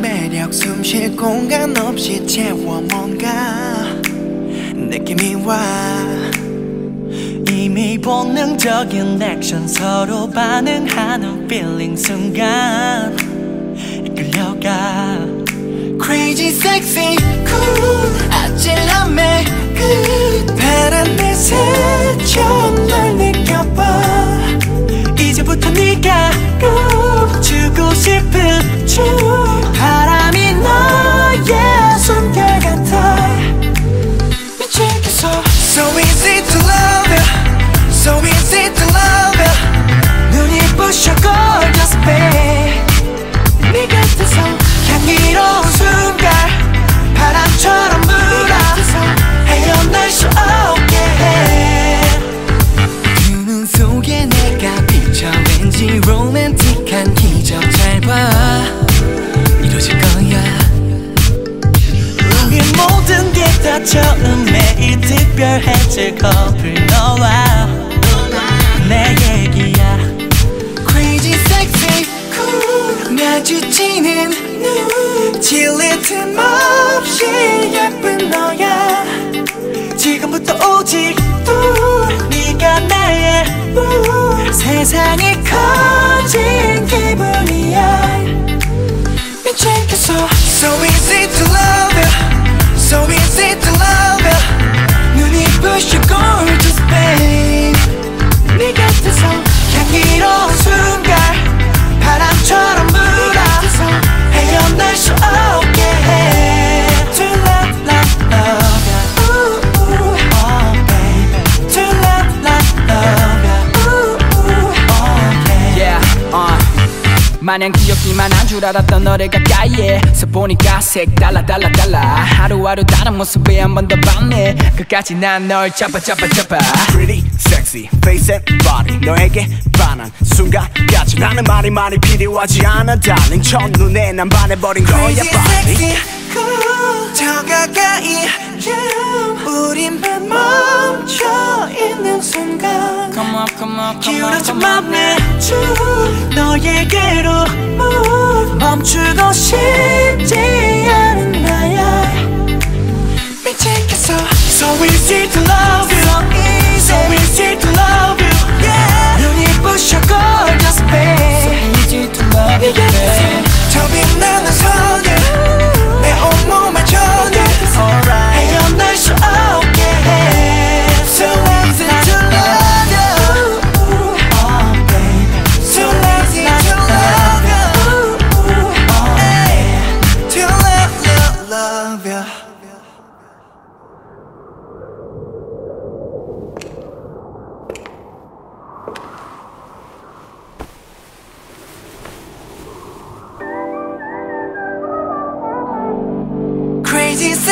매력 숨 쉴 공간 없이 채워 뭔가 느낌이 와. 이미 본능적인 액션 서로 반응하는 feeling 순간 이끌려가. Crazy sexy So easy 다 처음에 이 특별해질 커플 너와 내 얘기야. Crazy sexy cool. 마주치는 눈. 질릴 틈 없이 예쁜 너야. 지금부터 오직 또 네가 나의 우 세상이 커진 기분이야. 미치겠어. So easy 마냥 귀엽기만 한 줄 알았던 너를 가까이에. 서 보니까 색달라 달라 달라. 하루하루 다른 모습에 한 번더 봤네. 끝까지 난 널 잡아 잡아 잡아. Pretty, sexy, face and body. 너에게 반한 순간까지 나는 말이 많이 필요하지 않아 darling. 첫눈에 난 반해버린 거야 Crazy body sexy cool. 더 가까이 yeah. 우린만 멈춰 있는 순간. Come on come on come on 기울어진 come on 맘에 쭉 너에게로 멈추고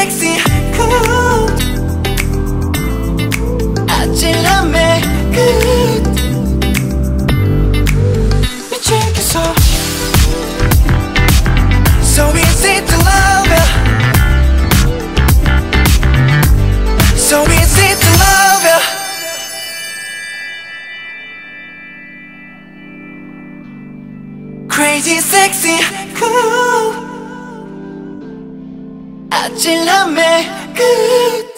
sexy, cool 아찔함의 끝 미치겠어 So easy to love you So easy to love you Crazy, sexy, cool 아찔함의 끝